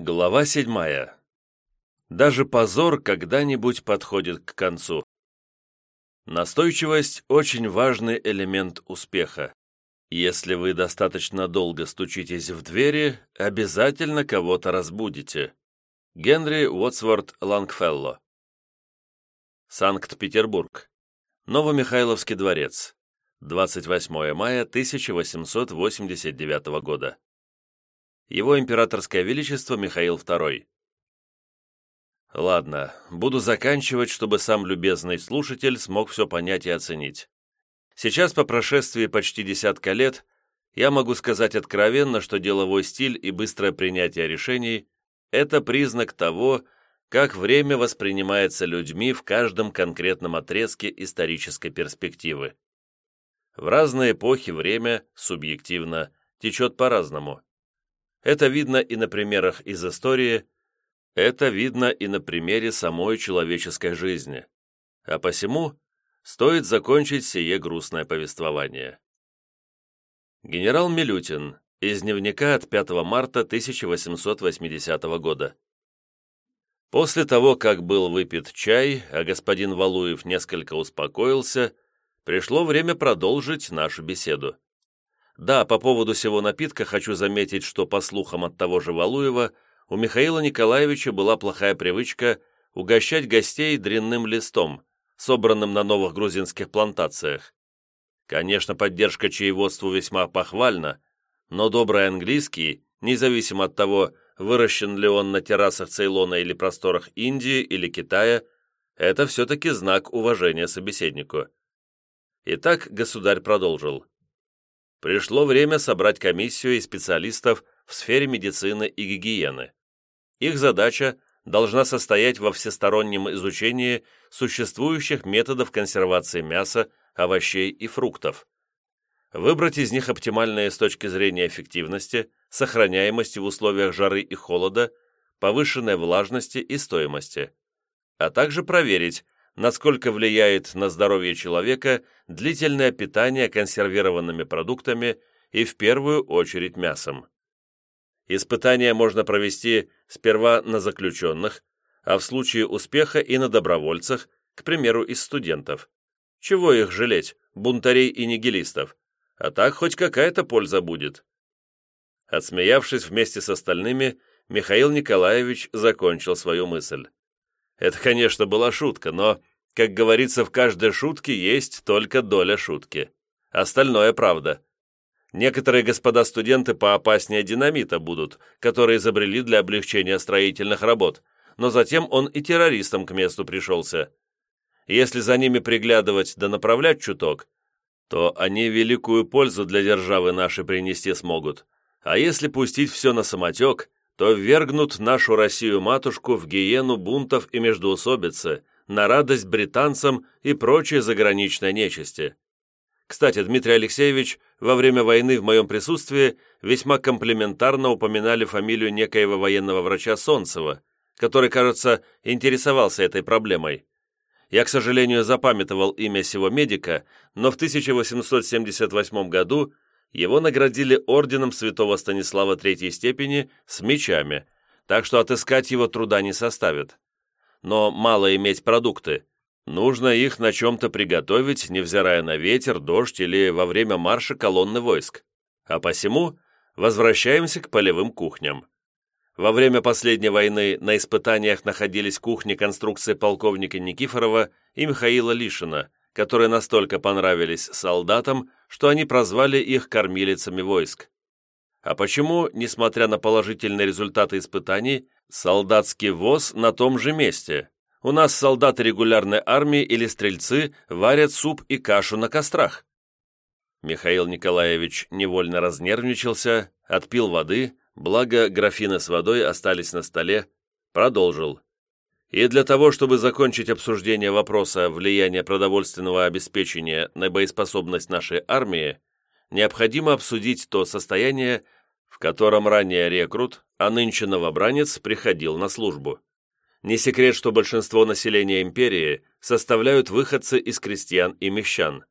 Глава седьмая. Даже позор когда-нибудь подходит к концу. Настойчивость – очень важный элемент успеха. Если вы достаточно долго стучитесь в двери, обязательно кого-то разбудите. Генри Уотсворт Лангфелло. Санкт-Петербург. Новомихайловский дворец. 28 мая 1889 года. Его императорское величество Михаил II. Ладно, буду заканчивать, чтобы сам любезный слушатель смог все понять и оценить. Сейчас, по прошествии почти десятка лет, я могу сказать откровенно, что деловой стиль и быстрое принятие решений – это признак того, как время воспринимается людьми в каждом конкретном отрезке исторической перспективы. В разные эпохи время, субъективно, течет по-разному. Это видно и на примерах из истории, это видно и на примере самой человеческой жизни. А посему стоит закончить сие грустное повествование. Генерал Милютин из дневника от 5 марта 1880 года. После того, как был выпит чай, а господин Валуев несколько успокоился, пришло время продолжить нашу беседу. Да, по поводу всего напитка хочу заметить, что, по слухам от того же Валуева, у Михаила Николаевича была плохая привычка угощать гостей дрянным листом, собранным на новых грузинских плантациях. Конечно, поддержка чаеводству весьма похвальна, но добрый английский, независимо от того, выращен ли он на террасах Цейлона или просторах Индии или Китая, это все-таки знак уважения собеседнику. Итак, государь продолжил. Пришло время собрать комиссию из специалистов в сфере медицины и гигиены. Их задача должна состоять во всестороннем изучении существующих методов консервации мяса, овощей и фруктов. Выбрать из них оптимальные с точки зрения эффективности, сохраняемости в условиях жары и холода, повышенной влажности и стоимости, а также проверить, насколько влияет на здоровье человека длительное питание консервированными продуктами и в первую очередь мясом. Испытания можно провести сперва на заключенных, а в случае успеха и на добровольцах, к примеру, из студентов. Чего их жалеть, бунтарей и нигилистов? А так хоть какая-то польза будет. Отсмеявшись вместе с остальными, Михаил Николаевич закончил свою мысль. Это, конечно, была шутка, но, как говорится, в каждой шутке есть только доля шутки. Остальное правда. Некоторые господа студенты поопаснее динамита будут, которые изобрели для облегчения строительных работ, но затем он и террористам к месту пришелся. Если за ними приглядывать да направлять чуток, то они великую пользу для державы нашей принести смогут. А если пустить все на самотек, то ввергнут нашу Россию-матушку в гиену бунтов и междоусобицы, на радость британцам и прочей заграничной нечисти. Кстати, Дмитрий Алексеевич во время войны в моем присутствии весьма комплиментарно упоминали фамилию некоего военного врача Солнцева, который, кажется, интересовался этой проблемой. Я, к сожалению, запамятовал имя сего медика, но в 1878 году его наградили орденом святого Станислава Третьей степени с мечами, так что отыскать его труда не составит. Но мало иметь продукты. Нужно их на чем-то приготовить, невзирая на ветер, дождь или во время марша колонны войск. А посему возвращаемся к полевым кухням. Во время последней войны на испытаниях находились кухни конструкции полковника Никифорова и Михаила Лишина, которые настолько понравились солдатам, что они прозвали их кормилицами войск. А почему, несмотря на положительные результаты испытаний, солдатский ВОЗ на том же месте? У нас солдаты регулярной армии или стрельцы варят суп и кашу на кострах. Михаил Николаевич невольно разнервничался, отпил воды, благо графины с водой остались на столе, продолжил. И для того, чтобы закончить обсуждение вопроса влияния продовольственного обеспечения на боеспособность нашей армии, необходимо обсудить то состояние, в котором ранее рекрут, а нынче новобранец приходил на службу. Не секрет, что большинство населения империи составляют выходцы из крестьян и мещан.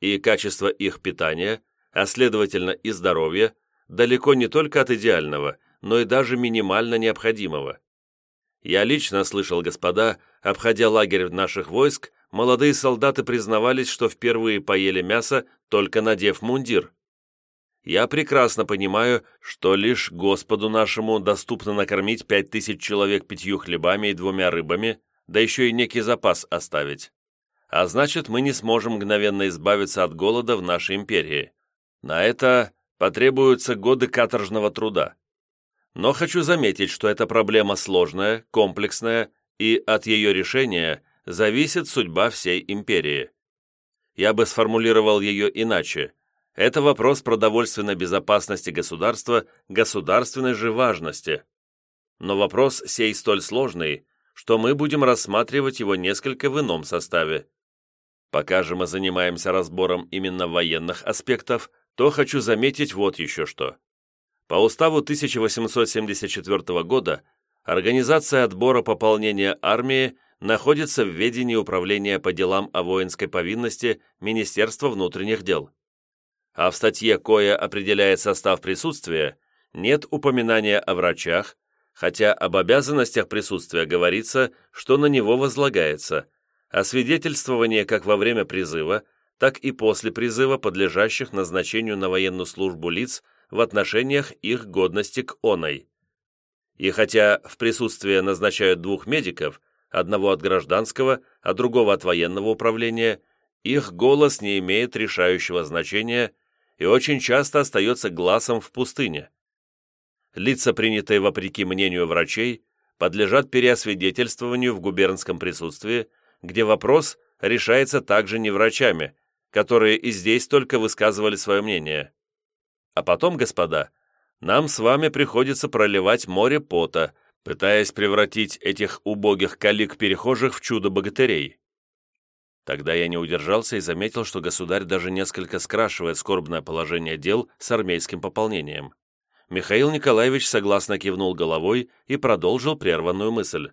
И качество их питания, а следовательно и здоровья, далеко не только от идеального, но и даже минимально необходимого. Я лично слышал, господа, обходя лагерь наших войск, молодые солдаты признавались, что впервые поели мясо, только надев мундир. Я прекрасно понимаю, что лишь Господу нашему доступно накормить пять тысяч человек пятью хлебами и двумя рыбами, да еще и некий запас оставить. А значит, мы не сможем мгновенно избавиться от голода в нашей империи. На это потребуются годы каторжного труда. Но хочу заметить, что эта проблема сложная, комплексная, и от ее решения зависит судьба всей империи. Я бы сформулировал ее иначе. Это вопрос продовольственной безопасности государства, государственной же важности. Но вопрос сей столь сложный, что мы будем рассматривать его несколько в ином составе. Пока же мы занимаемся разбором именно военных аспектов, то хочу заметить вот еще что. По уставу 1874 года организация отбора пополнения армии находится в ведении Управления по делам о воинской повинности Министерства внутренних дел. А в статье, кое определяет состав присутствия, нет упоминания о врачах, хотя об обязанностях присутствия говорится, что на него возлагается, а свидетельствование как во время призыва, так и после призыва подлежащих назначению на военную службу лиц в отношениях их годности к оной. И хотя в присутствии назначают двух медиков, одного от гражданского, а другого от военного управления, их голос не имеет решающего значения и очень часто остается глазом в пустыне. Лица, принятые вопреки мнению врачей, подлежат переосвидетельствованию в губернском присутствии, где вопрос решается также не врачами, которые и здесь только высказывали свое мнение. А потом, господа, нам с вами приходится проливать море пота, пытаясь превратить этих убогих калик-перехожих в чудо-богатырей. Тогда я не удержался и заметил, что государь даже несколько скрашивает скорбное положение дел с армейским пополнением. Михаил Николаевич согласно кивнул головой и продолжил прерванную мысль.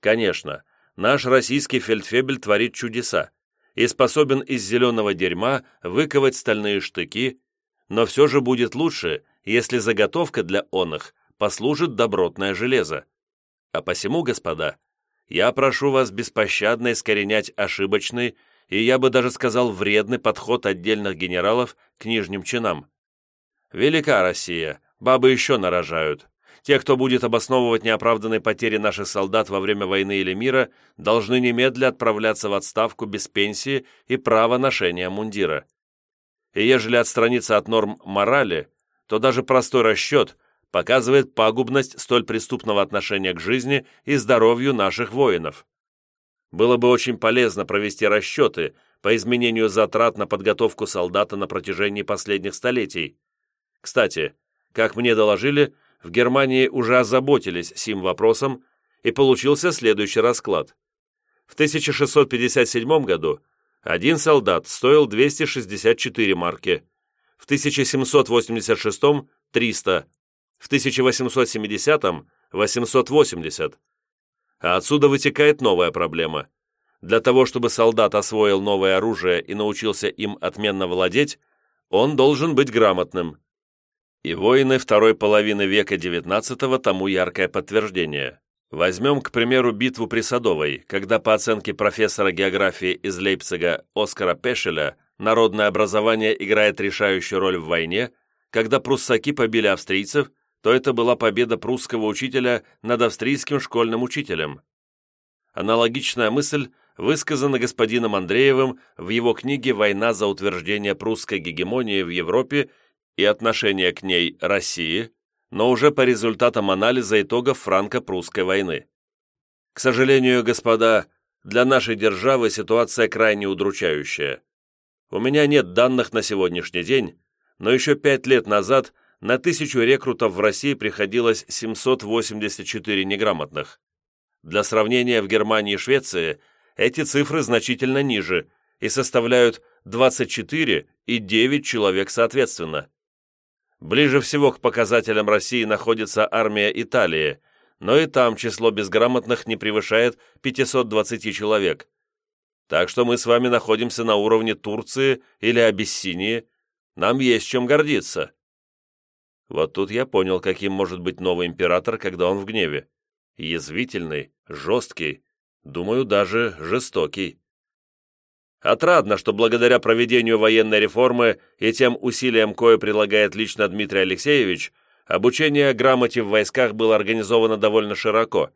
«Конечно, наш российский фельдфебель творит чудеса и способен из зеленого дерьма выковать стальные штыки, но все же будет лучше, если заготовка для оных послужит добротное железо. А посему, господа, я прошу вас беспощадно искоренять ошибочный и, я бы даже сказал, вредный подход отдельных генералов к нижним чинам. Велика Россия, бабы еще нарожают. Те, кто будет обосновывать неоправданные потери наших солдат во время войны или мира, должны немедля отправляться в отставку без пенсии и права ношения мундира и ежели отстраниться от норм морали, то даже простой расчет показывает пагубность столь преступного отношения к жизни и здоровью наших воинов. Было бы очень полезно провести расчеты по изменению затрат на подготовку солдата на протяжении последних столетий. Кстати, как мне доложили, в Германии уже озаботились сим вопросом, и получился следующий расклад. В 1657 году один солдат стоил 264 марки, в 1786 – 300, в 1870 – 880. А отсюда вытекает новая проблема. Для того, чтобы солдат освоил новое оружие и научился им отменно владеть, он должен быть грамотным. И воины второй половины века XIX тому яркое подтверждение. Возьмем, к примеру, битву при Садовой, когда по оценке профессора географии из Лейпцига Оскара Пешеля народное образование играет решающую роль в войне, когда пруссаки побили австрийцев, то это была победа прусского учителя над австрийским школьным учителем. Аналогичная мысль высказана господином Андреевым в его книге «Война за утверждение прусской гегемонии в Европе и отношение к ней России», но уже по результатам анализа итогов франко-прусской войны. К сожалению, господа, для нашей державы ситуация крайне удручающая. У меня нет данных на сегодняшний день, но еще пять лет назад на тысячу рекрутов в России приходилось 784 неграмотных. Для сравнения, в Германии и Швеции эти цифры значительно ниже и составляют 24 и 9 человек соответственно. Ближе всего к показателям России находится армия Италии, но и там число безграмотных не превышает 520 человек. Так что мы с вами находимся на уровне Турции или Абиссинии, нам есть чем гордиться. Вот тут я понял, каким может быть новый император, когда он в гневе. Язвительный, жесткий, думаю, даже жестокий. Отрадно, что благодаря проведению военной реформы и тем усилиям, кое прилагает лично Дмитрий Алексеевич, обучение грамоте в войсках было организовано довольно широко.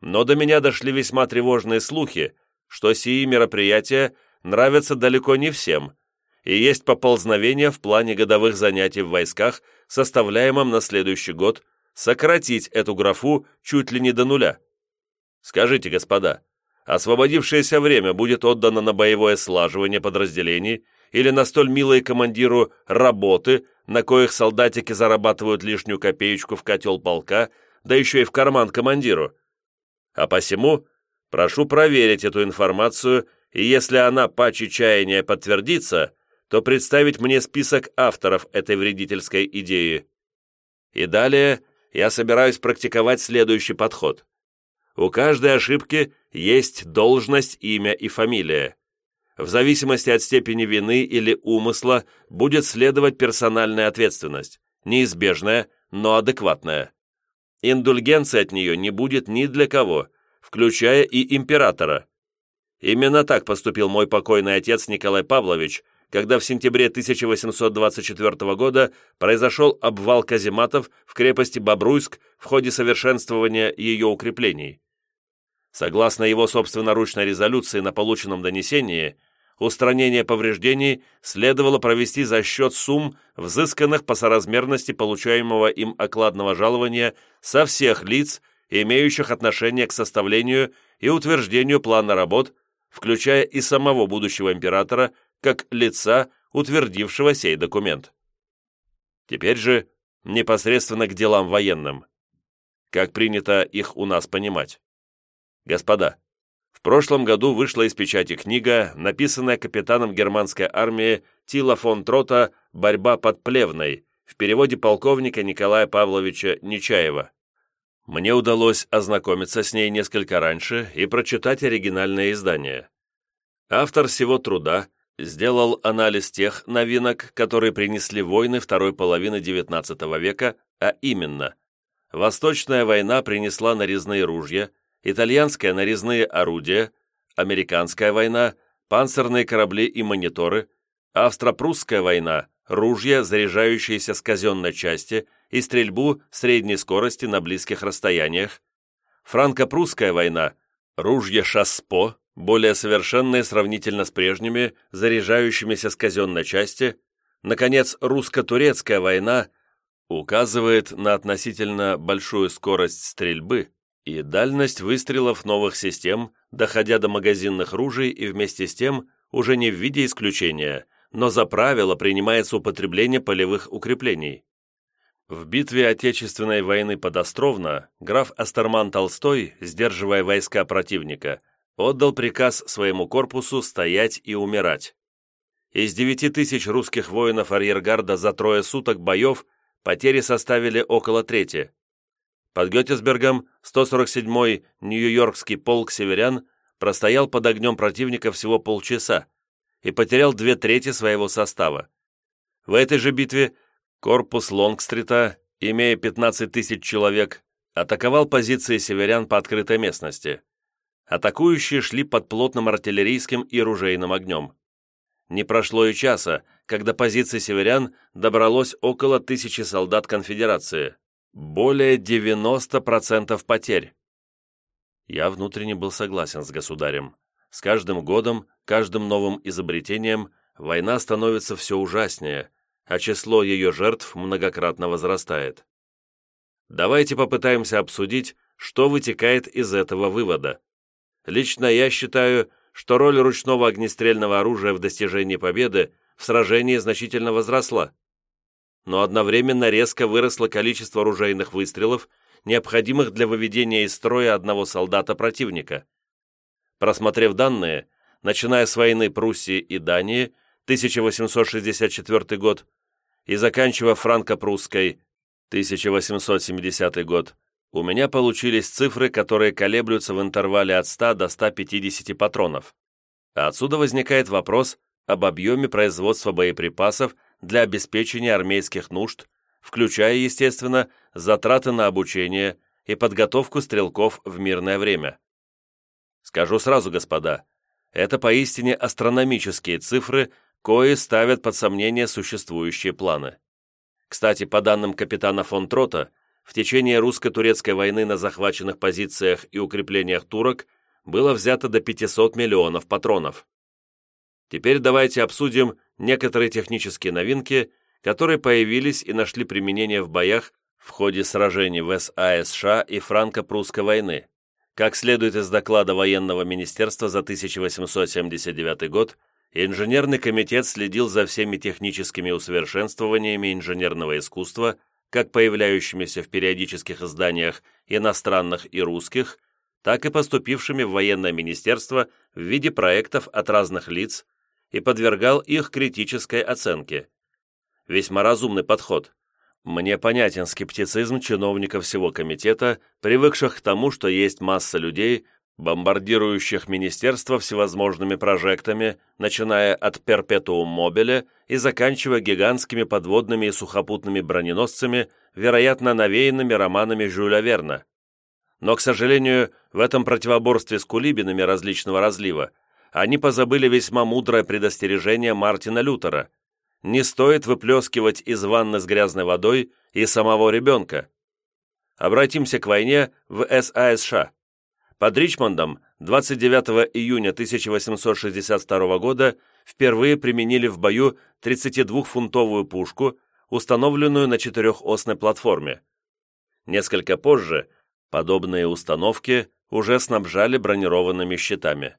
Но до меня дошли весьма тревожные слухи, что сии мероприятия нравятся далеко не всем, и есть поползновение в плане годовых занятий в войсках, составляемом на следующий год, сократить эту графу чуть ли не до нуля. Скажите, господа, освободившееся время будет отдано на боевое слаживание подразделений или на столь милые командиру работы, на коих солдатики зарабатывают лишнюю копеечку в котел полка, да еще и в карман командиру. А посему прошу проверить эту информацию, и если она по чаяния подтвердится, то представить мне список авторов этой вредительской идеи. И далее я собираюсь практиковать следующий подход. У каждой ошибки есть должность, имя и фамилия. В зависимости от степени вины или умысла будет следовать персональная ответственность, неизбежная, но адекватная. Индульгенции от нее не будет ни для кого, включая и императора. Именно так поступил мой покойный отец Николай Павлович, когда в сентябре 1824 года произошел обвал казематов в крепости Бобруйск в ходе совершенствования ее укреплений. Согласно его собственноручной резолюции на полученном донесении, устранение повреждений следовало провести за счет сумм, взысканных по соразмерности получаемого им окладного жалования со всех лиц, имеющих отношение к составлению и утверждению плана работ, включая и самого будущего императора, как лица, утвердившего сей документ. Теперь же непосредственно к делам военным. Как принято их у нас понимать. Господа, в прошлом году вышла из печати книга, написанная капитаном германской армии Тила фон Трота «Борьба под Плевной» в переводе полковника Николая Павловича Нечаева. Мне удалось ознакомиться с ней несколько раньше и прочитать оригинальное издание. Автор всего труда сделал анализ тех новинок, которые принесли войны второй половины XIX века, а именно, Восточная война принесла нарезные ружья, итальянская нарезные орудия, американская война, панцирные корабли и мониторы, австро-прусская война, ружья, заряжающиеся с казенной части и стрельбу средней скорости на близких расстояниях, франко-прусская война, ружья шаспо, более совершенные сравнительно с прежними, заряжающимися с казенной части, наконец, русско-турецкая война указывает на относительно большую скорость стрельбы и дальность выстрелов новых систем, доходя до магазинных ружей и вместе с тем, уже не в виде исключения, но за правило принимается употребление полевых укреплений. В битве Отечественной войны под Островно граф Астерман Толстой, сдерживая войска противника, отдал приказ своему корпусу стоять и умирать. Из девяти тысяч русских воинов арьергарда за трое суток боев потери составили около трети. Под Геттисбергом 147-й Нью-Йоркский полк северян простоял под огнем противника всего полчаса и потерял две трети своего состава. В этой же битве корпус Лонгстрита, имея 15 тысяч человек, атаковал позиции северян по открытой местности. Атакующие шли под плотным артиллерийским и ружейным огнем. Не прошло и часа, когда позиции северян добралось около тысячи солдат конфедерации. Более 90% потерь. Я внутренне был согласен с государем. С каждым годом, каждым новым изобретением война становится все ужаснее, а число ее жертв многократно возрастает. Давайте попытаемся обсудить, что вытекает из этого вывода. Лично я считаю, что роль ручного огнестрельного оружия в достижении победы в сражении значительно возросла. Но одновременно резко выросло количество оружейных выстрелов, необходимых для выведения из строя одного солдата противника. Просмотрев данные, начиная с войны Пруссии и Дании, 1864 год, и заканчивая франко-прусской, 1870 год, у меня получились цифры, которые колеблются в интервале от 100 до 150 патронов. отсюда возникает вопрос об объеме производства боеприпасов для обеспечения армейских нужд, включая, естественно, затраты на обучение и подготовку стрелков в мирное время. Скажу сразу, господа, это поистине астрономические цифры, кои ставят под сомнение существующие планы. Кстати, по данным капитана фон Трота, в течение русско-турецкой войны на захваченных позициях и укреплениях турок было взято до 500 миллионов патронов. Теперь давайте обсудим некоторые технические новинки, которые появились и нашли применение в боях в ходе сражений в САСШ и франко-прусской войны. Как следует из доклада военного министерства за 1879 год, инженерный комитет следил за всеми техническими усовершенствованиями инженерного искусства, как появляющимися в периодических изданиях иностранных и русских, так и поступившими в военное министерство в виде проектов от разных лиц и подвергал их критической оценке. Весьма разумный подход. Мне понятен скептицизм чиновников всего комитета, привыкших к тому, что есть масса людей, бомбардирующих министерство всевозможными прожектами, начиная от перпетуум мобиля и заканчивая гигантскими подводными и сухопутными броненосцами, вероятно, навеянными романами Жюля Верна. Но, к сожалению, в этом противоборстве с кулибинами различного разлива они позабыли весьма мудрое предостережение Мартина Лютера – не стоит выплескивать из ванны с грязной водой и самого ребенка. Обратимся к войне в САСШ. Под Ричмондом 29 июня 1862 года впервые применили в бою 32-фунтовую пушку, установленную на четырехосной платформе. Несколько позже подобные установки уже снабжали бронированными щитами.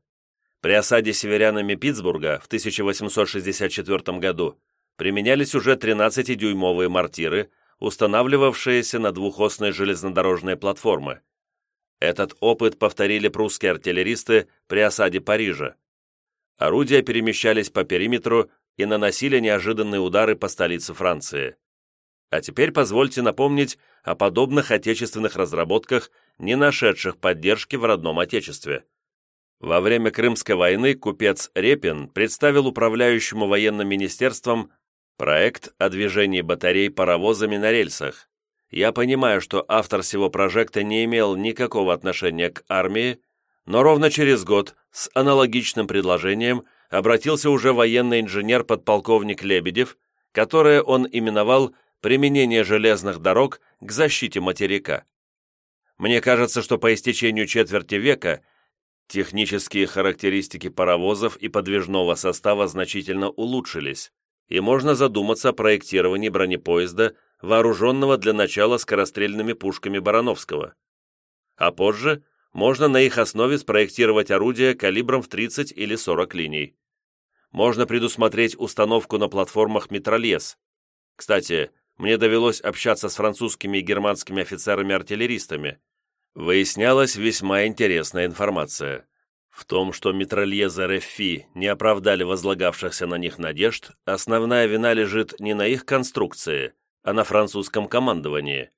При осаде северянами Питтсбурга в 1864 году применялись уже 13-дюймовые мортиры, устанавливавшиеся на двухосные железнодорожные платформы. Этот опыт повторили прусские артиллеристы при осаде Парижа. Орудия перемещались по периметру и наносили неожиданные удары по столице Франции. А теперь позвольте напомнить о подобных отечественных разработках, не нашедших поддержки в родном отечестве. Во время Крымской войны купец Репин представил управляющему военным министерством Проект о движении батарей паровозами на рельсах. Я понимаю, что автор всего проекта не имел никакого отношения к армии, но ровно через год с аналогичным предложением обратился уже военный инженер-подполковник Лебедев, которое он именовал «применение железных дорог к защите материка». Мне кажется, что по истечению четверти века технические характеристики паровозов и подвижного состава значительно улучшились и можно задуматься о проектировании бронепоезда, вооруженного для начала скорострельными пушками Барановского. А позже можно на их основе спроектировать орудия калибром в 30 или 40 линий. Можно предусмотреть установку на платформах «Метрольез». Кстати, мне довелось общаться с французскими и германскими офицерами-артиллеристами. Выяснялась весьма интересная информация. В том, что метрольезы РФИ не оправдали возлагавшихся на них надежд, основная вина лежит не на их конструкции, а на французском командовании.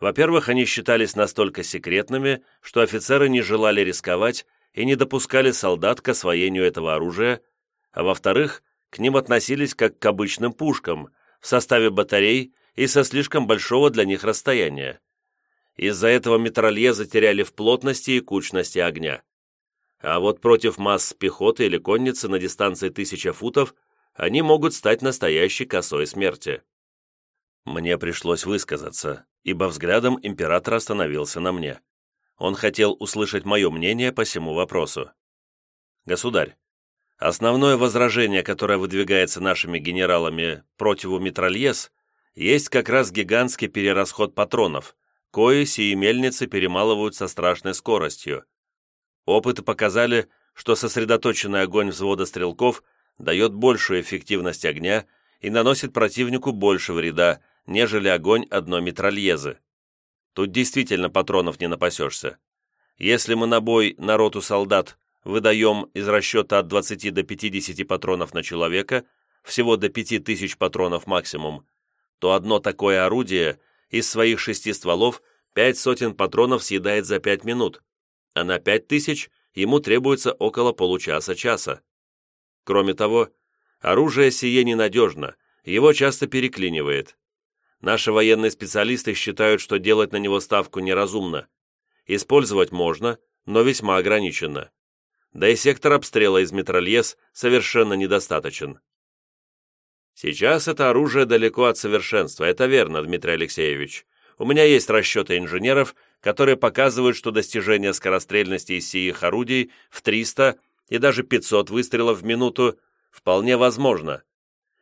Во-первых, они считались настолько секретными, что офицеры не желали рисковать и не допускали солдат к освоению этого оружия, а во-вторых, к ним относились как к обычным пушкам, в составе батарей и со слишком большого для них расстояния. Из-за этого метрольезы теряли в плотности и кучности огня. А вот против масс пехоты или конницы на дистанции тысяча футов они могут стать настоящей косой смерти. Мне пришлось высказаться, ибо взглядом император остановился на мне. Он хотел услышать мое мнение по всему вопросу. «Государь, основное возражение, которое выдвигается нашими генералами противу Митральес, есть как раз гигантский перерасход патронов, кои сии мельницы перемалывают со страшной скоростью, Опыты показали, что сосредоточенный огонь взвода стрелков дает большую эффективность огня и наносит противнику больше вреда, нежели огонь одной митральезы. Тут действительно патронов не напасешься. Если мы на бой на роту солдат выдаем из расчета от 20 до 50 патронов на человека, всего до 5000 патронов максимум, то одно такое орудие из своих шести стволов пять сотен патронов съедает за 5 минут, а на 5000 ему требуется около получаса-часа. Кроме того, оружие сие ненадежно, его часто переклинивает. Наши военные специалисты считают, что делать на него ставку неразумно. Использовать можно, но весьма ограниченно. Да и сектор обстрела из метрольез совершенно недостаточен. Сейчас это оружие далеко от совершенства, это верно, Дмитрий Алексеевич. У меня есть расчеты инженеров, которые показывают, что достижение скорострельности из сих орудий в 300 и даже 500 выстрелов в минуту вполне возможно.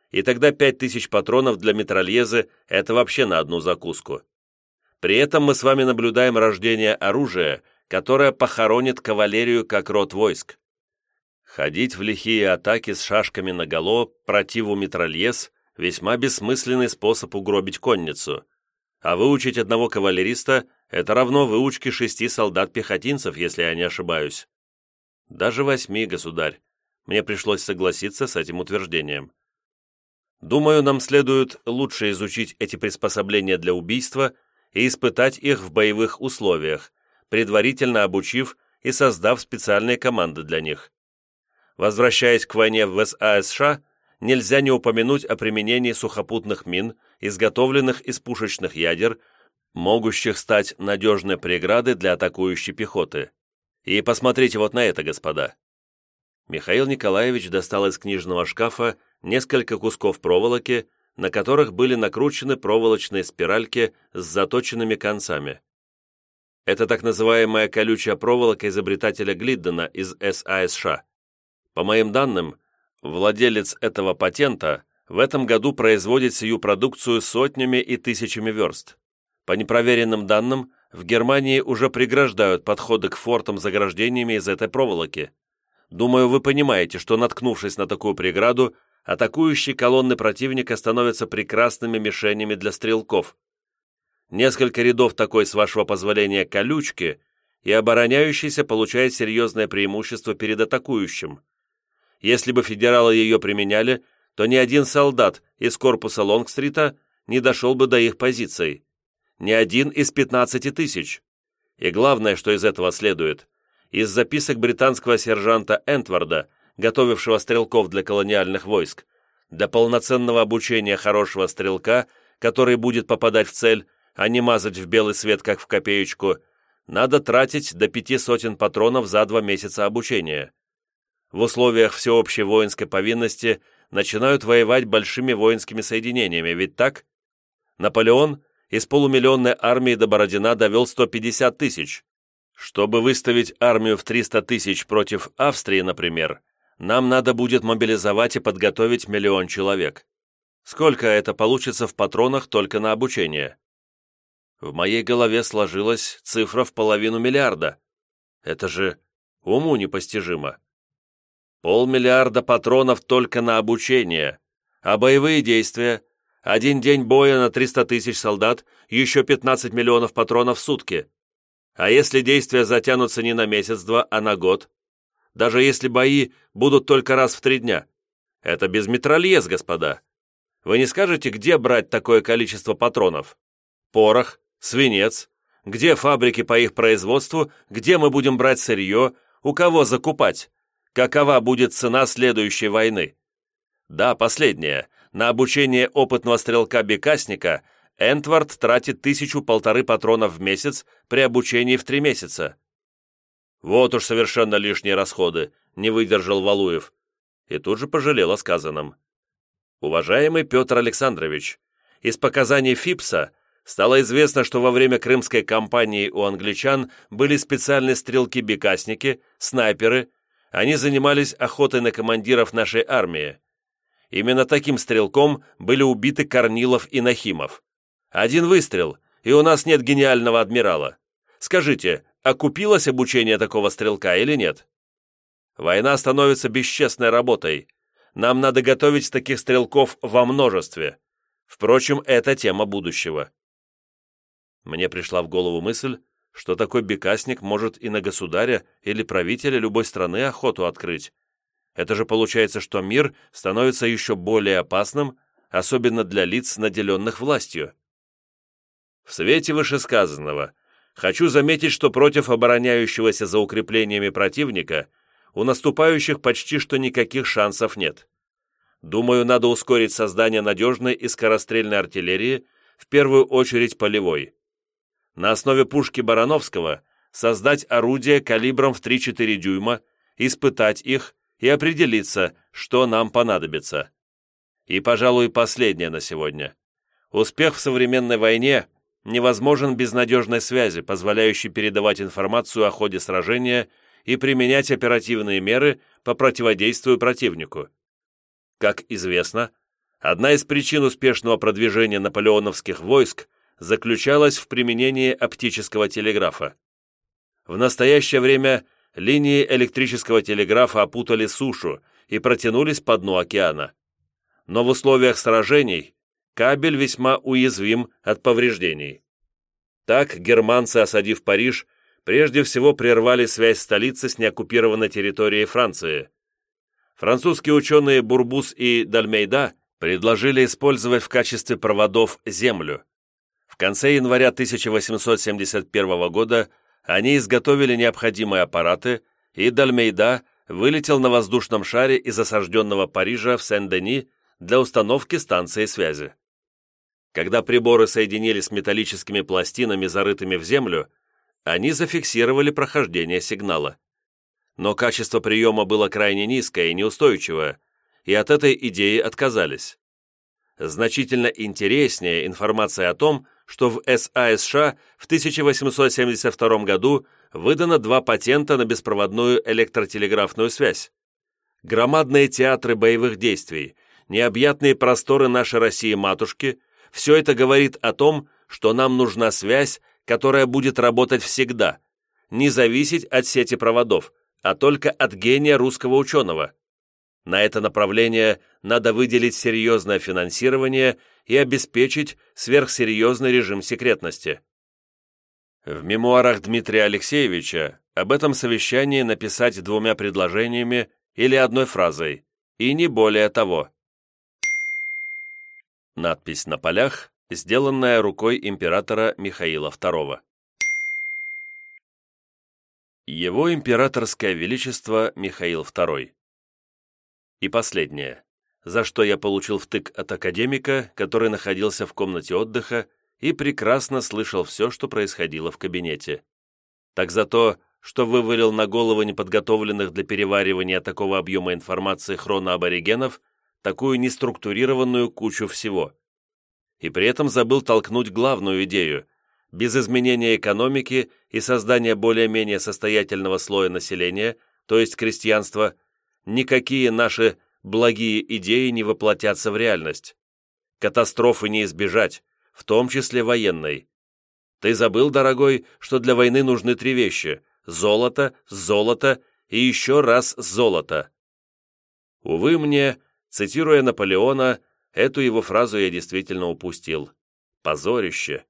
И тогда 5000 патронов для метрольезы – это вообще на одну закуску. При этом мы с вами наблюдаем рождение оружия, которое похоронит кавалерию как род войск. Ходить в лихие атаки с шашками наголо противу метрольез – весьма бессмысленный способ угробить конницу. А выучить одного кавалериста – это равно выучке шести солдат-пехотинцев, если я не ошибаюсь. Даже восьми, государь. Мне пришлось согласиться с этим утверждением. Думаю, нам следует лучше изучить эти приспособления для убийства и испытать их в боевых условиях, предварительно обучив и создав специальные команды для них. Возвращаясь к войне в САСШ, нельзя не упомянуть о применении сухопутных мин, изготовленных из пушечных ядер, могущих стать надежной преградой для атакующей пехоты. И посмотрите вот на это, господа. Михаил Николаевич достал из книжного шкафа несколько кусков проволоки, на которых были накручены проволочные спиральки с заточенными концами. Это так называемая колючая проволока изобретателя Глиддена из САСШ. По моим данным, владелец этого патента в этом году производит сию продукцию сотнями и тысячами верст. По непроверенным данным, в Германии уже преграждают подходы к фортам заграждениями из этой проволоки. Думаю, вы понимаете, что, наткнувшись на такую преграду, атакующие колонны противника становятся прекрасными мишенями для стрелков. Несколько рядов такой, с вашего позволения, колючки, и обороняющийся получает серьезное преимущество перед атакующим. Если бы федералы ее применяли, то ни один солдат из корпуса Лонгстрита не дошел бы до их позиций. Ни один из 15 тысяч. И главное, что из этого следует, из записок британского сержанта Энтварда, готовившего стрелков для колониальных войск, для полноценного обучения хорошего стрелка, который будет попадать в цель, а не мазать в белый свет, как в копеечку, надо тратить до пяти сотен патронов за два месяца обучения в условиях всеобщей воинской повинности начинают воевать большими воинскими соединениями, ведь так? Наполеон из полумиллионной армии до Бородина довел 150 тысяч. Чтобы выставить армию в 300 тысяч против Австрии, например, нам надо будет мобилизовать и подготовить миллион человек. Сколько это получится в патронах только на обучение? В моей голове сложилась цифра в половину миллиарда. Это же уму непостижимо. Полмиллиарда патронов только на обучение. А боевые действия? Один день боя на 300 тысяч солдат, еще 15 миллионов патронов в сутки. А если действия затянутся не на месяц-два, а на год? Даже если бои будут только раз в три дня. Это без метрольез, господа. Вы не скажете, где брать такое количество патронов? Порох, свинец, где фабрики по их производству, где мы будем брать сырье, у кого закупать? Какова будет цена следующей войны. Да, последняя. На обучение опытного стрелка-бекасника Энтвард тратит тысячу-полторы патронов в месяц при обучении в три месяца. Вот уж совершенно лишние расходы, не выдержал Валуев. И тут же пожалел о сказанном. Уважаемый Петр Александрович, из показаний Фипса стало известно, что во время крымской кампании у англичан были специальные стрелки-бекасники, снайперы, они занимались охотой на командиров нашей армии. Именно таким стрелком были убиты Корнилов и Нахимов. Один выстрел, и у нас нет гениального адмирала. Скажите, окупилось обучение такого стрелка или нет? Война становится бесчестной работой. Нам надо готовить таких стрелков во множестве. Впрочем, это тема будущего. Мне пришла в голову мысль, что такой бекасник может и на государя или правителя любой страны охоту открыть. Это же получается, что мир становится еще более опасным, особенно для лиц, наделенных властью. В свете вышесказанного хочу заметить, что против обороняющегося за укреплениями противника у наступающих почти что никаких шансов нет. Думаю, надо ускорить создание надежной и скорострельной артиллерии, в первую очередь полевой. На основе пушки Барановского создать орудия калибром в 3-4 дюйма, испытать их и определиться, что нам понадобится. И, пожалуй, последнее на сегодня. Успех в современной войне невозможен без надежной связи, позволяющей передавать информацию о ходе сражения и применять оперативные меры по противодействию противнику. Как известно, одна из причин успешного продвижения наполеоновских войск заключалась в применении оптического телеграфа. В настоящее время линии электрического телеграфа опутали сушу и протянулись по дну океана. Но в условиях сражений кабель весьма уязвим от повреждений. Так германцы, осадив Париж, прежде всего прервали связь столицы с неоккупированной территорией Франции. Французские ученые Бурбус и Дальмейда предложили использовать в качестве проводов землю. В конце января 1871 года они изготовили необходимые аппараты, и Дальмейда вылетел на воздушном шаре из осажденного Парижа в Сен-Дени для установки станции связи. Когда приборы соединились с металлическими пластинами, зарытыми в землю, они зафиксировали прохождение сигнала. Но качество приема было крайне низкое и неустойчивое, и от этой идеи отказались. Значительно интереснее информация о том, что в САСШ в 1872 году выдано два патента на беспроводную электротелеграфную связь. Громадные театры боевых действий, необъятные просторы нашей России-матушки все это говорит о том, что нам нужна связь, которая будет работать всегда, не зависеть от сети проводов, а только от гения русского ученого. На это направление надо выделить серьезное финансирование и обеспечить сверхсерьезный режим секретности. В мемуарах Дмитрия Алексеевича об этом совещании написать двумя предложениями или одной фразой, и не более того. Надпись на полях, сделанная рукой императора Михаила II. Его императорское величество Михаил II. И последнее, за что я получил втык от академика, который находился в комнате отдыха и прекрасно слышал все, что происходило в кабинете. Так за то, что вывалил на головы неподготовленных для переваривания такого объема информации хроноаборигенов такую неструктурированную кучу всего. И при этом забыл толкнуть главную идею – без изменения экономики и создания более-менее состоятельного слоя населения, то есть крестьянства, никакие наши благие идеи не воплотятся в реальность. Катастрофы не избежать, в том числе военной. Ты забыл, дорогой, что для войны нужны три вещи – золото, золото и еще раз золото. Увы мне, Цитируя Наполеона, эту его фразу я действительно упустил. Позорище.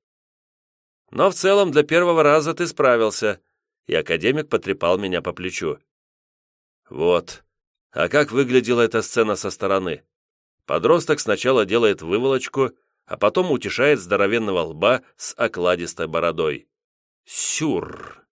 Но в целом для первого раза ты справился, и академик потрепал меня по плечу. Вот. А как выглядела эта сцена со стороны? Подросток сначала делает выволочку, а потом утешает здоровенного лба с окладистой бородой. Сюр!